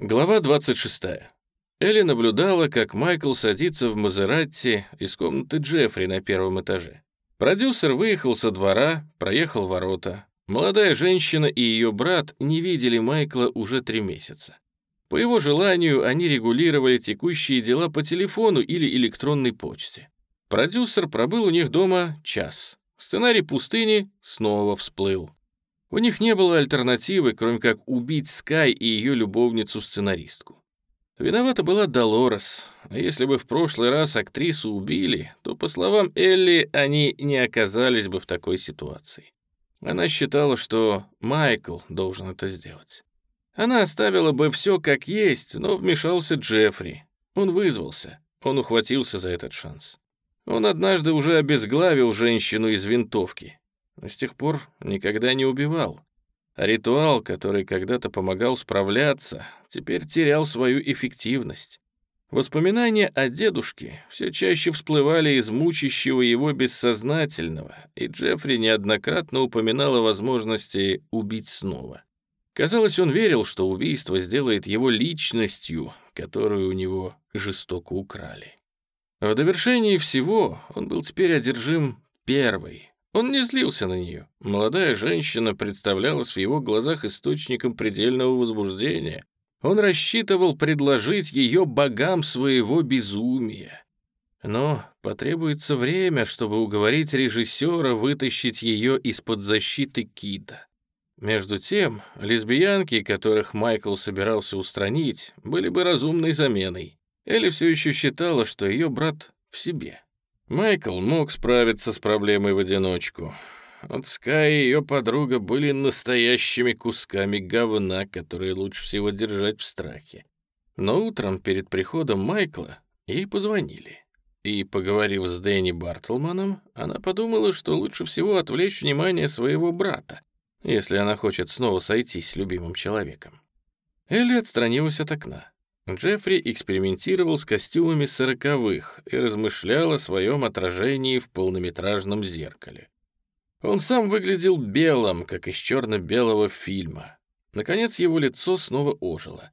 Глава 26. Элли наблюдала, как Майкл садится в Мазератти из комнаты Джеффри на первом этаже. Продюсер выехал со двора, проехал ворота. Молодая женщина и ее брат не видели Майкла уже три месяца. По его желанию они регулировали текущие дела по телефону или электронной почте. Продюсер пробыл у них дома час. Сценарий «Пустыни» снова всплыл. У них не было альтернативы, кроме как убить Скай и ее любовницу-сценаристку. Виновата была Долорес, а если бы в прошлый раз актрису убили, то, по словам Элли, они не оказались бы в такой ситуации. Она считала, что Майкл должен это сделать. Она оставила бы все как есть, но вмешался Джеффри. Он вызвался, он ухватился за этот шанс. Он однажды уже обезглавил женщину из винтовки, но с тех пор никогда не убивал. Ритуал, который когда-то помогал справляться, теперь терял свою эффективность. Воспоминания о дедушке все чаще всплывали из мучащего его бессознательного, и Джеффри неоднократно упоминал о возможности убить снова. Казалось, он верил, что убийство сделает его личностью, которую у него жестоко украли. В довершении всего он был теперь одержим первой, он не злился на нее. Молодая женщина представлялась в его глазах источником предельного возбуждения. Он рассчитывал предложить ее богам своего безумия. Но потребуется время, чтобы уговорить режиссера вытащить ее из-под защиты Кида. Между тем, лесбиянки, которых Майкл собирался устранить, были бы разумной заменой. Элли все еще считала, что ее брат в себе. Майкл мог справиться с проблемой в одиночку. От Скай и ее подруга были настоящими кусками говна, которые лучше всего держать в страхе. Но утром перед приходом Майкла ей позвонили. И, поговорив с Дэнни Бартлманом, она подумала, что лучше всего отвлечь внимание своего брата, если она хочет снова сойтись с любимым человеком. Элли отстранилась от окна. Джеффри экспериментировал с костюмами сороковых и размышлял о своем отражении в полнометражном зеркале. Он сам выглядел белым, как из черно-белого фильма. Наконец его лицо снова ожило.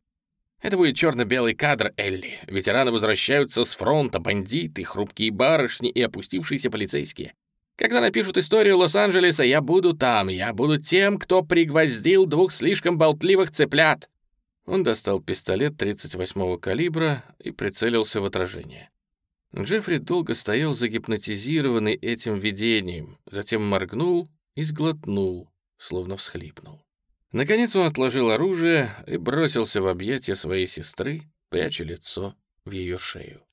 «Это будет черно-белый кадр, Элли. Ветераны возвращаются с фронта, бандиты, хрупкие барышни и опустившиеся полицейские. Когда напишут историю Лос-Анджелеса, я буду там, я буду тем, кто пригвоздил двух слишком болтливых цыплят». Он достал пистолет 38-го калибра и прицелился в отражение. Джеффри долго стоял загипнотизированный этим видением, затем моргнул и сглотнул, словно всхлипнул. Наконец он отложил оружие и бросился в объятия своей сестры, пряча лицо в ее шею.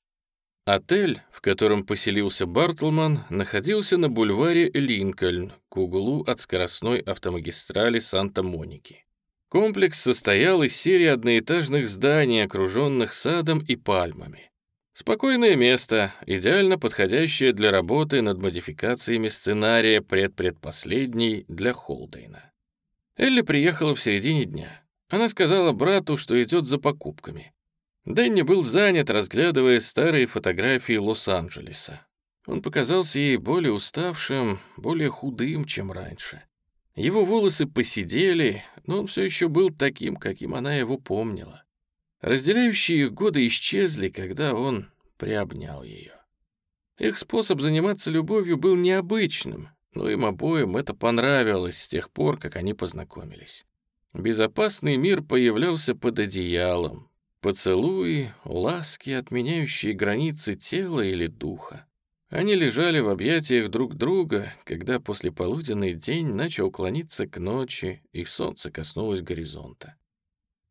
Отель, в котором поселился Бартлман, находился на бульваре Линкольн, к углу от скоростной автомагистрали Санта-Моники. Комплекс состоял из серии одноэтажных зданий, окруженных садом и пальмами. Спокойное место, идеально подходящее для работы над модификациями сценария предпредпоследней для Холдейна. Элли приехала в середине дня. Она сказала брату, что идет за покупками. Дэнни был занят, разглядывая старые фотографии Лос-Анджелеса. Он показался ей более уставшим, более худым, чем раньше. Его волосы посидели, но он все еще был таким, каким она его помнила. Разделяющие их годы исчезли, когда он приобнял ее. Их способ заниматься любовью был необычным, но им обоим это понравилось с тех пор, как они познакомились. Безопасный мир появлялся под одеялом. Поцелуи, ласки, отменяющие границы тела или духа. Они лежали в объятиях друг друга, когда послеполуденный день начал клониться к ночи, и солнце коснулось горизонта.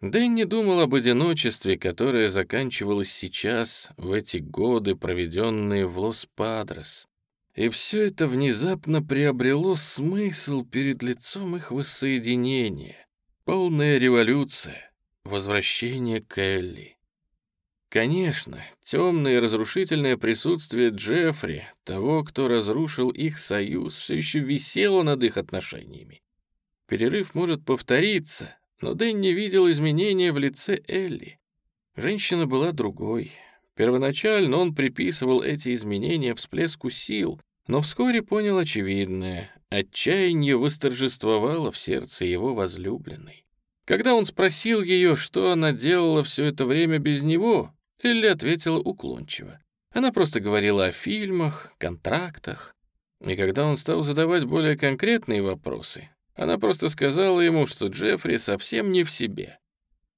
Дэнни думал об одиночестве, которое заканчивалось сейчас, в эти годы, проведенные в Лос-Падрес. И все это внезапно приобрело смысл перед лицом их воссоединения. Полная революция, возвращение к Элли. Конечно, темное и разрушительное присутствие Джеффри, того, кто разрушил их союз, все еще висело над их отношениями. Перерыв может повториться, но Дэнни видел изменения в лице Элли. Женщина была другой. Первоначально он приписывал эти изменения всплеску сил, но вскоре понял очевидное. Отчаяние восторжествовало в сердце его возлюбленной. Когда он спросил ее, что она делала все это время без него, Элли ответила уклончиво. Она просто говорила о фильмах, контрактах. И когда он стал задавать более конкретные вопросы, она просто сказала ему, что Джеффри совсем не в себе.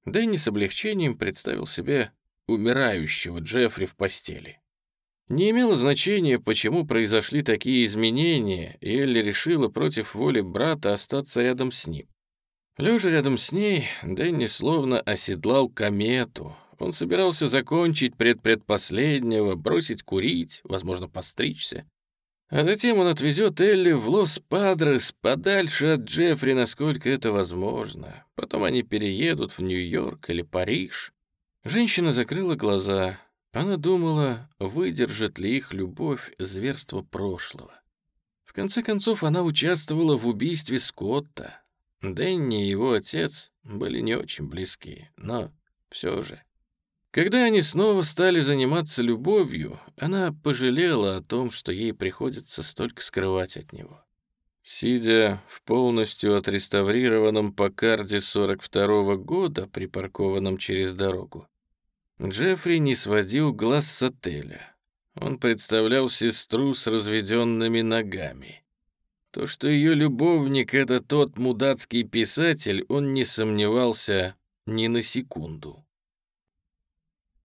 Дэнни с облегчением представил себе умирающего Джеффри в постели. Не имело значения, почему произошли такие изменения, и Элли решила против воли брата остаться рядом с ним. Лежа рядом с ней, Дэнни словно оседлал комету. Он собирался закончить предпредпоследнего, бросить курить, возможно, постричься. А затем он отвезет Элли в Лос-Падрес, подальше от Джеффри, насколько это возможно. Потом они переедут в Нью-Йорк или Париж. Женщина закрыла глаза. Она думала, выдержит ли их любовь зверство прошлого. В конце концов, она участвовала в убийстве Скотта. Дэнни и его отец были не очень близки, но все же. Когда они снова стали заниматься любовью, она пожалела о том, что ей приходится столько скрывать от него. Сидя в полностью отреставрированном Покарде 42-го года, припаркованном через дорогу, Джеффри не сводил глаз с отеля. Он представлял сестру с разведенными ногами. То, что ее любовник — это тот мудацкий писатель, он не сомневался ни на секунду.